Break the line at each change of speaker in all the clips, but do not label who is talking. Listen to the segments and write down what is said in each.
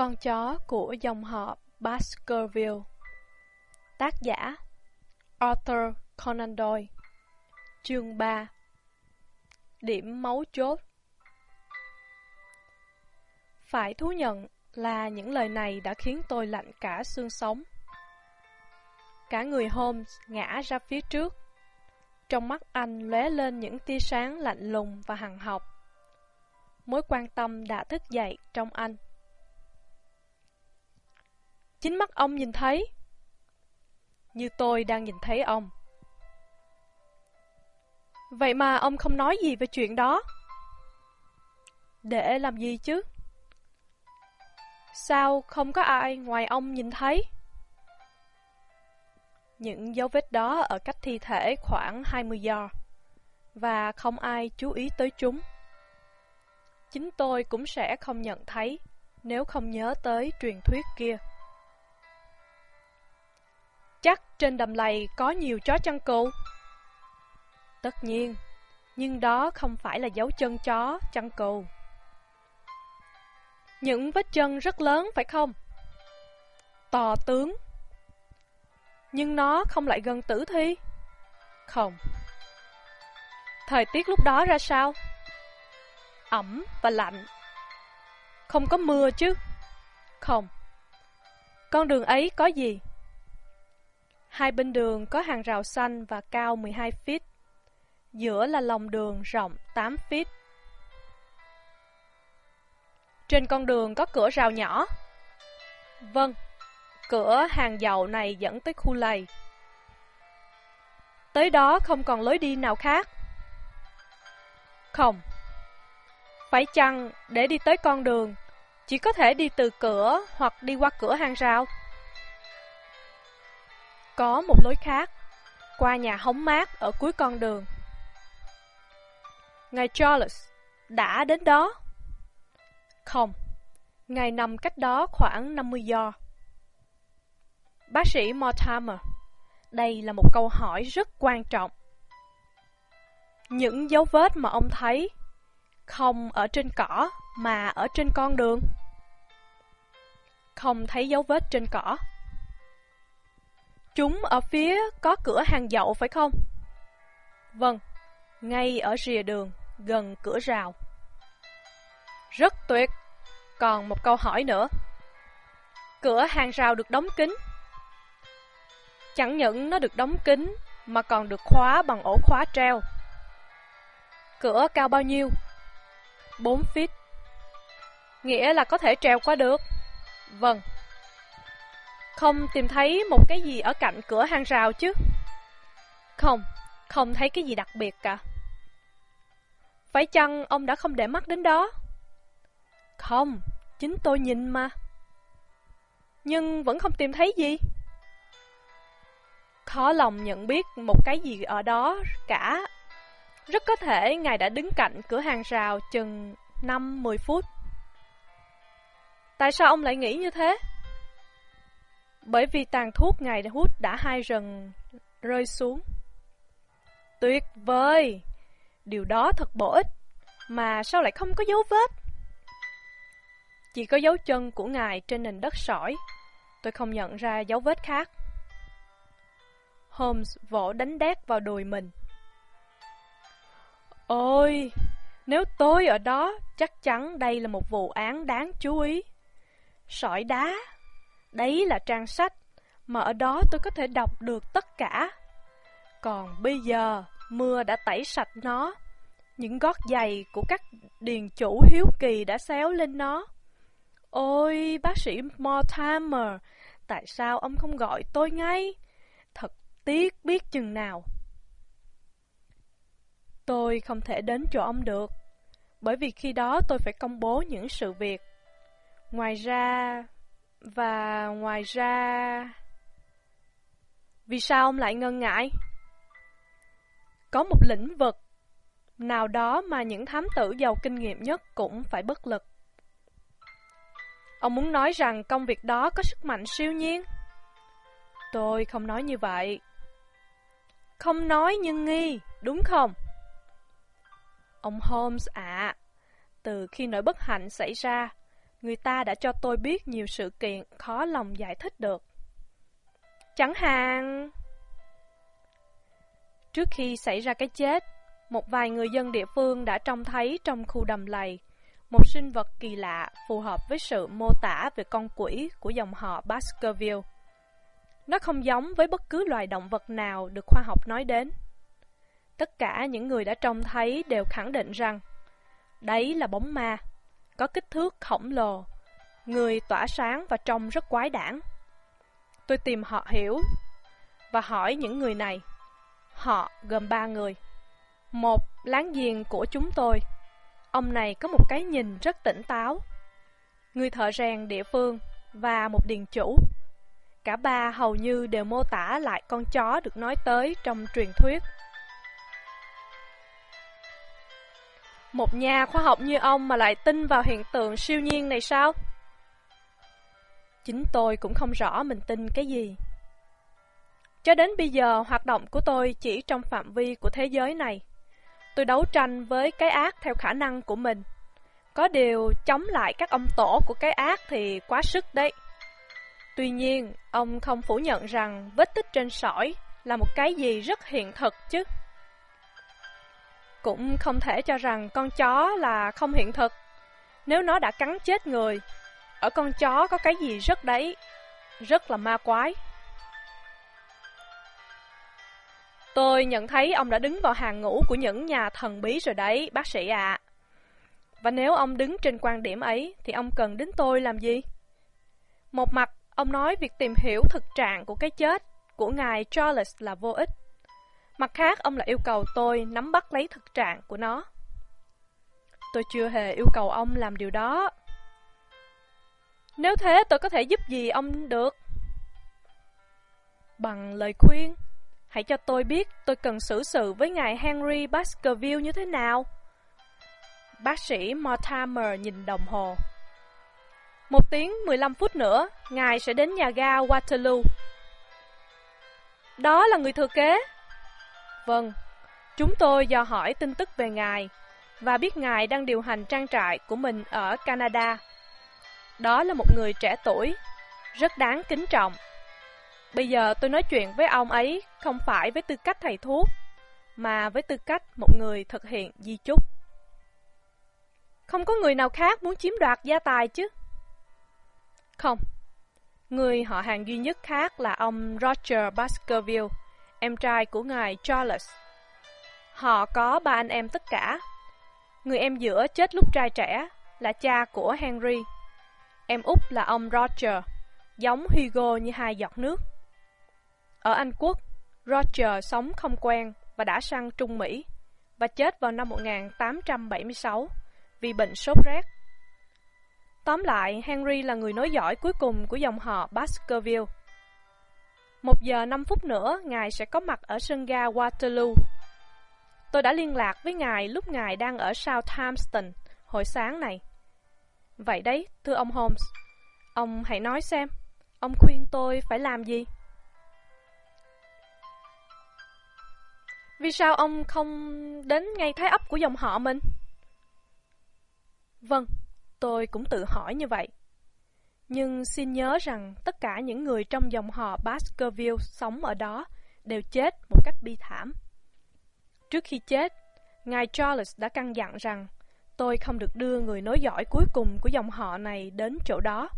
Con chó của dòng họ Baskerville Tác giả, Arthur Conan Doyle Chương 3 Điểm mấu chốt Phải thú nhận là những lời này đã khiến tôi lạnh cả xương sống. Cả người Holmes ngã ra phía trước. Trong mắt anh lóe lên những tia sáng lạnh lùng và hằng học. Mối quan tâm đã thức dậy trong anh. Chính mắt ông nhìn thấy. Như tôi đang nhìn thấy ông. Vậy mà ông không nói gì về chuyện đó. Để làm gì chứ? Sao không có ai ngoài ông nhìn thấy? Những dấu vết đó ở cách thi thể khoảng 20 yard và không ai chú ý tới chúng. Chính tôi cũng sẽ không nhận thấy nếu không nhớ tới truyền thuyết kia. Chắc trên đầm lầy có nhiều chó chăn cừu. Tất nhiên, nhưng đó không phải là dấu chân chó chăn cừu. Những vết chân rất lớn phải không? To tướng. Nhưng nó không lại gần tử thi. Không. Thời tiết lúc đó ra sao? Ẩm và lạnh. Không có mưa chứ? Không. Con đường ấy có gì? Hai bên đường có hàng rào xanh và cao 12 feet. Giữa là lòng đường rộng 8 feet. Trên con đường có cửa rào nhỏ. Vâng, cửa hàng dầu này dẫn tới khu lầy. Tới đó không còn lối đi nào khác. Không. Phải chăng để đi tới con đường, chỉ có thể đi từ cửa hoặc đi qua cửa hàng rào? Có một lối khác, qua nhà hóng mát ở cuối con đường. Ngài Charles đã đến đó. Không, ngài nằm cách đó khoảng 50 do. Bác sĩ Mortimer, đây là một câu hỏi rất quan trọng. Những dấu vết mà ông thấy không ở trên cỏ mà ở trên con đường. Không thấy dấu vết trên cỏ. Chúng ở phía có cửa hàng dậu phải không? Vâng, ngay ở rìa đường, gần cửa rào. Rất tuyệt. Còn một câu hỏi nữa. Cửa hàng rào được đóng kín. Chẳng những nó được đóng kín, mà còn được khóa bằng ổ khóa treo. Cửa cao bao nhiêu? 4 feet. Nghĩa là có thể treo qua được. Vâng. Không tìm thấy một cái gì ở cạnh cửa hàng rào chứ? Không, không thấy cái gì đặc biệt cả. Phải chăng ông đã không để mắt đến đó? Không, chính tôi nhìn mà. Nhưng vẫn không tìm thấy gì. Khó lòng nhận biết một cái gì ở đó cả. Rất có thể ngài đã đứng cạnh cửa hàng rào chừng 5-10 phút. Tại sao ông lại nghĩ như thế? Bởi vì tàn thuốc ngài hút đã hai rần rơi xuống. Tuyệt vời! Điều đó thật bổ ích, mà sao lại không có dấu vết? Chỉ có dấu chân của ngài trên nền đất sỏi, tôi không nhận ra dấu vết khác. Holmes vỗ đánh đét vào đùi mình. Ôi, nếu tôi ở đó, chắc chắn đây là một vụ án đáng chú ý. Sỏi đá, đấy là trang sách, mà ở đó tôi có thể đọc được tất cả. Còn bây giờ, mưa đã tẩy sạch nó. Những gót giày của các điền chủ hiếu kỳ đã xéo lên nó. Ôi, bác sĩ Mortimer, tại sao ông không gọi tôi ngay? Thật tiếc biết chừng nào. Tôi không thể đến chỗ ông được, bởi vì khi đó tôi phải công bố những sự việc. Ngoài ra và ngoài ra... Vì sao ông lại ngần ngại? Có một lĩnh vực nào đó mà những thám tử giàu kinh nghiệm nhất cũng phải bất lực. Ông muốn nói rằng công việc đó có sức mạnh siêu nhiên? Tôi không nói như vậy. Không nói nhưng nghi, đúng không? Ông Holmes ạ, à, từ khi nỗi bất hạnh xảy ra, người ta đã cho tôi biết nhiều sự kiện khó lòng giải thích được. Chẳng hạn... Trước khi xảy ra cái chết, một vài người dân địa phương đã trông thấy trong khu đầm lầy một sinh vật kỳ lạ phù hợp với sự mô tả về con quỷ của dòng họ Baskerville. Nó không giống với bất cứ loài động vật nào được khoa học nói đến. Tất cả những người đã trông thấy đều khẳng định rằng đấy là bóng ma, có kích thước khổng lồ, người tỏa sáng và trông rất quái đản. Tôi tìm họ hiểu và hỏi những người này. Họ gồm ba người. Một láng giềng của chúng tôi. Ông này có một cái nhìn rất tỉnh táo. Người thợ rèn địa phương và một điền chủ. Cả ba hầu như đều mô tả lại con chó được nói tới trong truyền thuyết. Một nhà khoa học như ông mà lại tin vào hiện tượng siêu nhiên này sao? Chính tôi cũng không rõ mình tin cái gì. Cho đến bây giờ, hoạt động của tôi chỉ trong phạm vi của thế giới này. Tôi đấu tranh với cái ác theo khả năng của mình. Có điều, chống lại các ông tổ của cái ác thì quá sức đấy. Tuy nhiên, ông không phủ nhận rằng vết tích trên sỏi là một cái gì rất hiện thực chứ. Cũng không thể cho rằng con chó là không hiện thực. Nếu nó đã cắn chết người, ở con chó có cái gì rất đấy, rất là ma quái. Tôi nhận thấy ông đã đứng vào hàng ngũ của những nhà thần bí rồi đấy, bác sĩ ạ. À. Và nếu ông đứng trên quan điểm ấy, thì ông cần đến tôi làm gì? Một mặt, ông nói việc tìm hiểu thực trạng của cái chết của ngài Charles là vô ích. Mặt khác, ông lại yêu cầu tôi nắm bắt lấy thực trạng của nó. Tôi chưa hề yêu cầu ông làm điều đó. Nếu thế, tôi có thể giúp gì ông được? Bằng lời khuyên, hãy cho tôi biết tôi cần xử sự với ngài Henry Baskerville như thế nào. Bác sĩ Mortimer nhìn đồng hồ. Một tiếng 15 phút nữa, ngài sẽ đến nhà ga Waterloo. Đó là người thừa kế. Vâng, chúng tôi dò hỏi tin tức về ngài và biết ngài đang điều hành trang trại của mình ở Canada. Đó là một người trẻ tuổi, rất đáng kính trọng. Bây giờ tôi nói chuyện với ông ấy không phải với tư cách thầy thuốc, mà với tư cách một người thực hiện di chúc. Không có người nào khác muốn chiếm đoạt gia tài chứ? Không. Người họ hàng duy nhất khác là ông Roger Baskerville, em trai của ngài Charles. Họ có ba anh em tất cả. Người em giữa chết lúc trai trẻ là cha của Henry. Em út là ông Roger, giống Hugo như hai giọt nước. Ở Anh Quốc, Roger sống không quen và đã sang Trung Mỹ và chết vào năm 1876 vì bệnh sốt rét. Tóm lại, Henry là người nối dõi cuối cùng của dòng họ Baskerville. Một giờ năm phút nữa, ngài sẽ có mặt ở sân ga Waterloo. Tôi đã liên lạc với ngài lúc ngài đang ở Southampton hồi sáng này. Vậy đấy, thưa ông Holmes, ông hãy nói xem, ông khuyên tôi phải làm gì? Vì sao ông không đến ngay thái ấp của dòng họ mình? Vâng, tôi cũng tự hỏi như vậy. Nhưng xin nhớ rằng tất cả những người trong dòng họ Baskerville sống ở đó đều chết một cách bi thảm. Trước khi chết, ngài Charles đã căn dặn rằng tôi không được đưa người nối dõi cuối cùng của dòng họ này đến chỗ đó.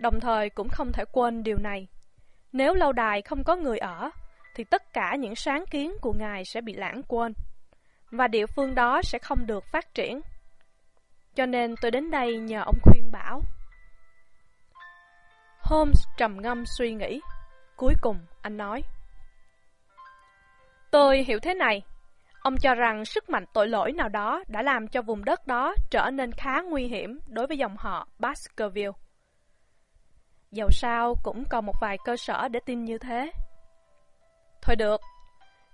Đồng thời cũng không thể quên điều này. Nếu lâu đài không có người ở, thì tất cả những sáng kiến của ngài sẽ bị lãng quên, và địa phương đó sẽ không được phát triển. Cho nên tôi đến đây nhờ ông khuyên bảo. Holmes trầm ngâm suy nghĩ. Cuối cùng, anh nói. Tôi hiểu thế này. Ông cho rằng sức mạnh tội lỗi nào đó đã làm cho vùng đất đó trở nên khá nguy hiểm đối với dòng họ Baskerville. Dầu sao cũng còn một vài cơ sở để tin như thế. Thôi được,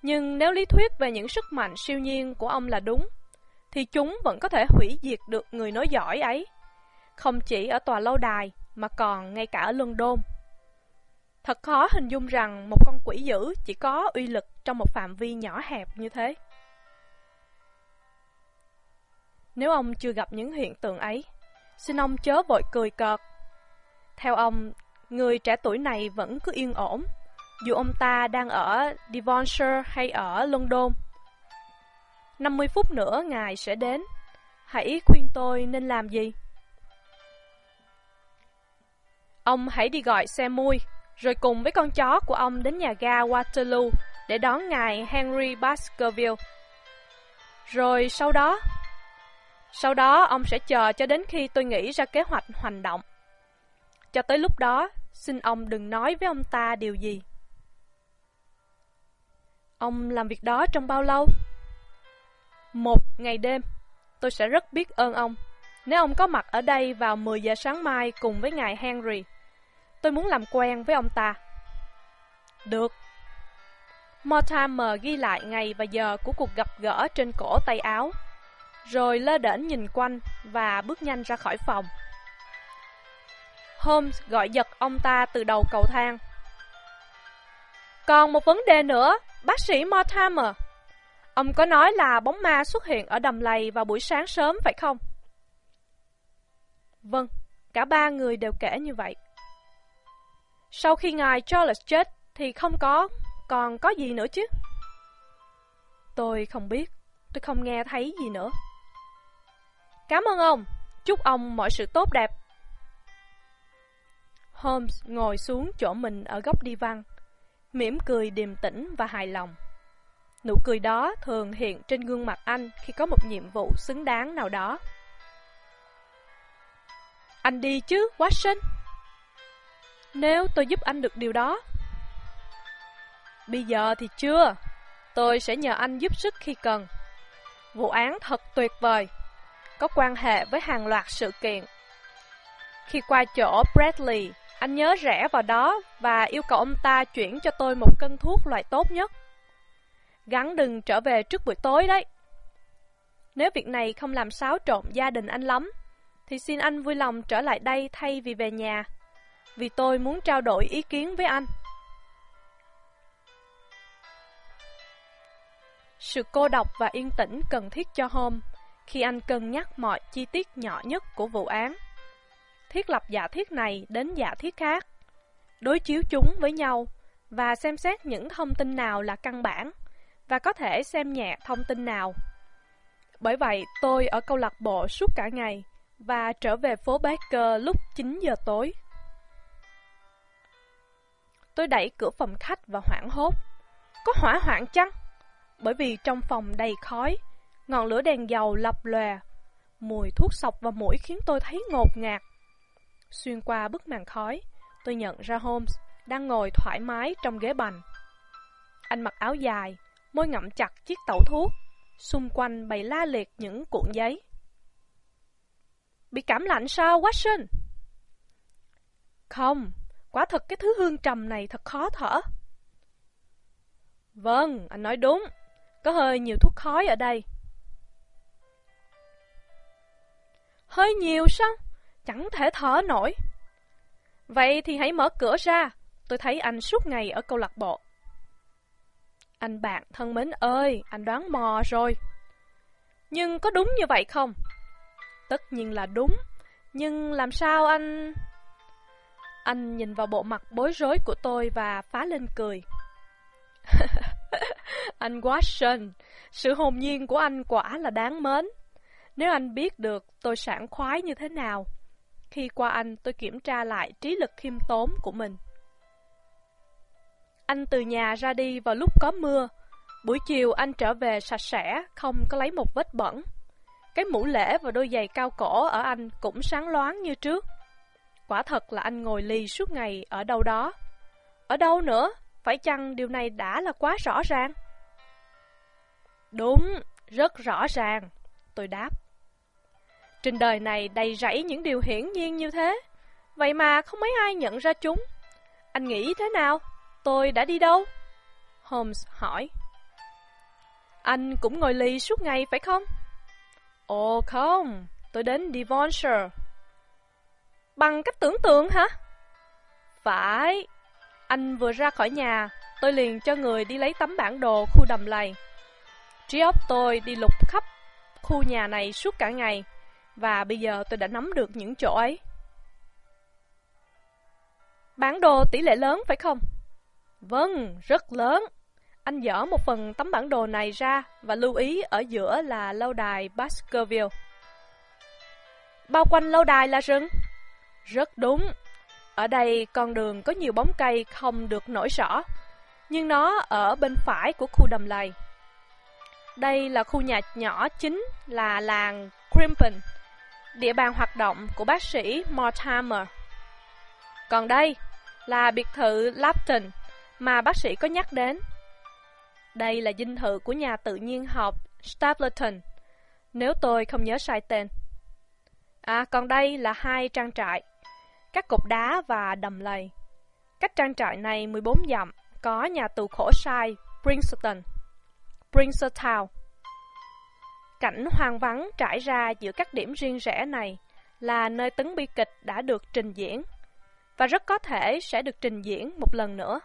nhưng nếu lý thuyết về những sức mạnh siêu nhiên của ông là đúng, thì chúng vẫn có thể hủy diệt được người nói giỏi ấy. Không chỉ ở tòa lâu đài, mà còn ngay cả ở London. Thật khó hình dung rằng một con quỷ dữ chỉ có uy lực trong một phạm vi nhỏ hẹp như thế. Nếu ông chưa gặp những hiện tượng ấy, xin ông chớ vội cười cợt. Theo ông, người trẻ tuổi này vẫn cứ yên ổn, dù ông ta đang ở Devonshire hay ở London. 50 phút nữa ngài sẽ đến. Hãy khuyên tôi nên làm gì? Ông hãy đi gọi xe mui, rồi cùng với con chó của ông đến nhà ga Waterloo để đón ngài Henry Baskerville. Rồi sau đó, sau đó ông sẽ chờ cho đến khi tôi nghĩ ra kế hoạch hành động. Cho tới lúc đó, xin ông đừng nói với ông ta điều gì. Ông làm việc đó trong bao lâu? Một ngày đêm. Tôi sẽ rất biết ơn ông. Nếu ông có mặt ở đây vào 10 giờ sáng mai cùng với ngài Henry, tôi muốn làm quen với ông ta. Được. Mortimer ghi lại ngày và giờ của cuộc gặp gỡ trên cổ tay áo, rồi lơ đễnh nhìn quanh và bước nhanh ra khỏi phòng. Holmes gọi giật ông ta từ đầu cầu thang. Còn một vấn đề nữa, bác sĩ Mortimer. Ông có nói là bóng ma xuất hiện ở đầm lầy vào buổi sáng sớm phải không? Vâng, cả ba người đều kể như vậy. Sau khi ngài Charles chết thì không có, còn có gì nữa chứ? Tôi không biết, tôi không nghe thấy gì nữa. Cảm ơn ông, chúc ông mọi sự tốt đẹp. Holmes ngồi xuống chỗ mình ở góc đi văn, mỉm cười điềm tĩnh và hài lòng. Nụ cười đó thường hiện trên gương mặt anh khi có một nhiệm vụ xứng đáng nào đó. Anh đi chứ, Watson? Nếu tôi giúp anh được điều đó. Bây giờ thì chưa. Tôi sẽ nhờ anh giúp sức khi cần. Vụ án thật tuyệt vời. Có quan hệ với hàng loạt sự kiện. Khi qua chỗ Bradley, anh nhớ rẽ vào đó và yêu cầu ông ta chuyển cho tôi một cân thuốc loại tốt nhất. Gắn đừng trở về trước buổi tối đấy. Nếu việc này không làm xáo trộn gia đình anh lắm, thì xin anh vui lòng trở lại đây thay vì về nhà, vì tôi muốn trao đổi ý kiến với anh. Sự cô độc và yên tĩnh cần thiết cho hôm khi anh cân nhắc mọi chi tiết nhỏ nhất của vụ án. Thiết lập giả thiết này đến giả thiết khác, đối chiếu chúng với nhau và xem xét những thông tin nào là căn bản và có thể xem nhẹ thông tin nào. Bởi vậy, tôi ở câu lạc bộ suốt cả ngày và trở về phố Baker lúc 9 giờ tối. Tôi đẩy cửa phòng khách và hoảng hốt. Có hỏa hoạn chăng? Bởi vì trong phòng đầy khói, ngọn lửa đèn dầu lập lòe, mùi thuốc sọc vào mũi khiến tôi thấy ngột ngạt. Xuyên qua bức màn khói, tôi nhận ra Holmes đang ngồi thoải mái trong ghế bành. Anh mặc áo dài, môi ngậm chặt chiếc tẩu thuốc, xung quanh bày la liệt những cuộn giấy. Bị cảm lạnh sao, Watson? Không, quả thật cái thứ hương trầm này thật khó thở. Vâng, anh nói đúng, có hơi nhiều thuốc khói ở đây. Hơi nhiều sao? Chẳng thể thở nổi. Vậy thì hãy mở cửa ra, tôi thấy anh suốt ngày ở câu lạc bộ. Anh bạn thân mến ơi, anh đoán mò rồi. Nhưng có đúng như vậy không? Tất nhiên là đúng, nhưng làm sao anh... Anh nhìn vào bộ mặt bối rối của tôi và phá lên cười. anh Watson, sự hồn nhiên của anh quả là đáng mến. Nếu anh biết được tôi sảng khoái như thế nào, khi qua anh tôi kiểm tra lại trí lực khiêm tốn của mình. Anh từ nhà ra đi vào lúc có mưa. Buổi chiều anh trở về sạch sẽ, không có lấy một vết bẩn. Cái mũ lễ và đôi giày cao cổ ở anh cũng sáng loáng như trước. Quả thật là anh ngồi lì suốt ngày ở đâu đó. Ở đâu nữa? Phải chăng điều này đã là quá rõ ràng? Đúng, rất rõ ràng, tôi đáp. Trên đời này đầy rẫy những điều hiển nhiên như thế, vậy mà không mấy ai nhận ra chúng. Anh nghĩ thế nào? Tôi đã đi đâu? Holmes hỏi. Anh cũng ngồi lì suốt ngày phải không? Ồ không, tôi đến Devonshire. Bằng cách tưởng tượng hả? Phải, anh vừa ra khỏi nhà, tôi liền cho người đi lấy tấm bản đồ khu đầm lầy. Trí óc tôi đi lục khắp khu nhà này suốt cả ngày, Và bây giờ tôi đã nắm được những chỗ ấy. Bản đồ tỷ lệ lớn phải không? Vâng, rất lớn. Anh dỡ một phần tấm bản đồ này ra và lưu ý ở giữa là lâu đài Baskerville. Bao quanh lâu đài là rừng? Rất đúng. Ở đây con đường có nhiều bóng cây không được nổi rõ, nhưng nó ở bên phải của khu đầm lầy. Đây là khu nhà nhỏ chính là làng Crimpin, địa bàn hoạt động của bác sĩ Mortimer. Còn đây là biệt thự Lapton mà bác sĩ có nhắc đến. Đây là dinh thự của nhà tự nhiên học Stapleton, nếu tôi không nhớ sai tên. À, còn đây là hai trang trại, các cột đá và đầm lầy. Cách trang trại này 14 dặm, có nhà tù khổ sai Princeton, Princeton. Cảnh hoang vắng trải ra giữa các điểm riêng rẽ này là nơi tấn bi kịch đã được trình diễn và rất có thể sẽ được trình diễn một lần nữa.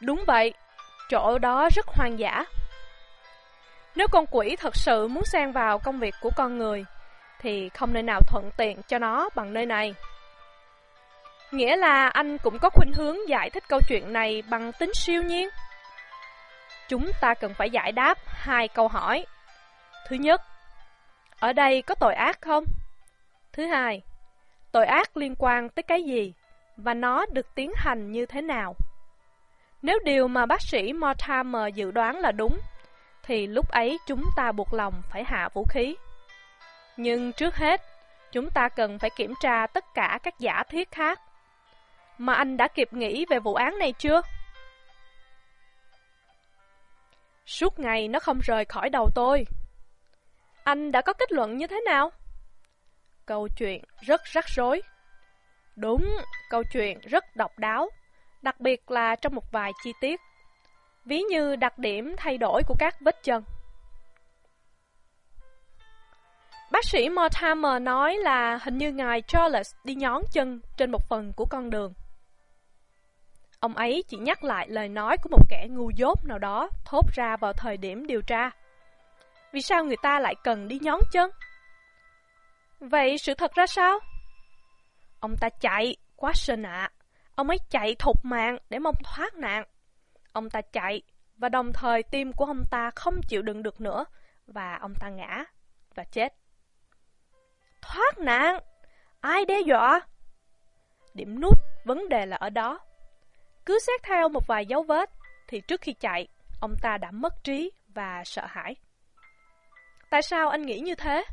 Đúng vậy, chỗ đó rất hoang dã. Nếu con quỷ thật sự muốn xen vào công việc của con người, thì không nơi nào thuận tiện cho nó bằng nơi này. Nghĩa là anh cũng có khuynh hướng giải thích câu chuyện này bằng tính siêu nhiên. Chúng ta cần phải giải đáp hai câu hỏi. Thứ nhất, ở đây có tội ác không? Thứ hai, tội ác liên quan tới cái gì và nó được tiến hành như thế nào? Nếu điều mà bác sĩ Mortimer dự đoán là đúng, thì lúc ấy chúng ta buộc lòng phải hạ vũ khí. Nhưng trước hết, chúng ta cần phải kiểm tra tất cả các giả thiết khác. Mà anh đã kịp nghĩ về vụ án này chưa? Suốt ngày nó không rời khỏi đầu tôi. Anh đã có kết luận như thế nào? Câu chuyện rất rắc rối. Đúng, câu chuyện rất độc đáo đặc biệt là trong một vài chi tiết, ví như đặc điểm thay đổi của các vết chân. Bác sĩ Mortimer nói là hình như ngài Charles đi nhón chân trên một phần của con đường. Ông ấy chỉ nhắc lại lời nói của một kẻ ngu dốt nào đó thốt ra vào thời điểm điều tra. Vì sao người ta lại cần đi nhón chân? Vậy sự thật ra sao? Ông ta chạy, quá sơn ạ. Ông ấy chạy thục mạng để mong thoát nạn. Ông ta chạy, và đồng thời tim của ông ta không chịu đựng được nữa, và ông ta ngã và chết. Thoát nạn? Ai đe dọa? Điểm nút vấn đề là ở đó. Cứ xét theo một vài dấu vết, thì trước khi chạy, ông ta đã mất trí và sợ hãi. Tại sao anh nghĩ như thế?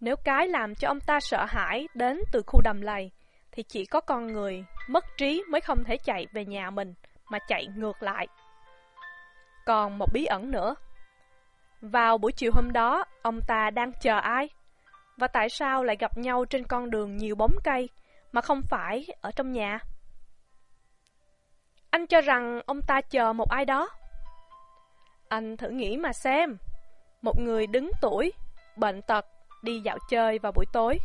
Nếu cái làm cho ông ta sợ hãi đến từ khu đầm lầy, thì chỉ có con người mất trí mới không thể chạy về nhà mình mà chạy ngược lại. Còn một bí ẩn nữa. Vào buổi chiều hôm đó, ông ta đang chờ ai? Và tại sao lại gặp nhau trên con đường nhiều bóng cây mà không phải ở trong nhà? Anh cho rằng ông ta chờ một ai đó. Anh thử nghĩ mà xem. Một người đứng tuổi, bệnh tật, đi dạo chơi vào buổi tối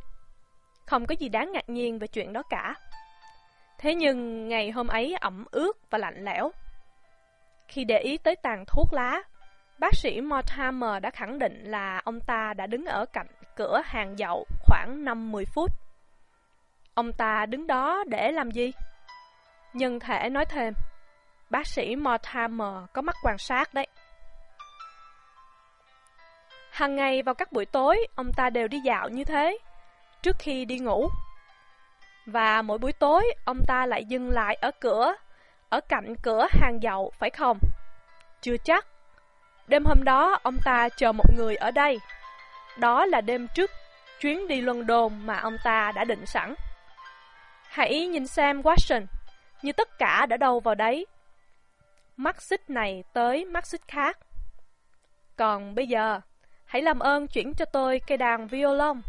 không có gì đáng ngạc nhiên về chuyện đó cả. Thế nhưng ngày hôm ấy ẩm ướt và lạnh lẽo. Khi để ý tới tàn thuốc lá, bác sĩ Mortimer đã khẳng định là ông ta đã đứng ở cạnh cửa hàng dậu khoảng 5-10 phút. Ông ta đứng đó để làm gì? Nhân thể nói thêm, bác sĩ Mortimer có mắt quan sát đấy. hàng ngày vào các buổi tối, ông ta đều đi dạo như thế trước khi đi ngủ. Và mỗi buổi tối, ông ta lại dừng lại ở cửa, ở cạnh cửa hàng dậu, phải không? Chưa chắc. Đêm hôm đó, ông ta chờ một người ở đây. Đó là đêm trước chuyến đi London mà ông ta đã định sẵn. Hãy nhìn xem Watson, như tất cả đã đâu vào đấy. Mắt xích này tới mắt xích khác. Còn bây giờ, hãy làm ơn chuyển cho tôi cây đàn violon.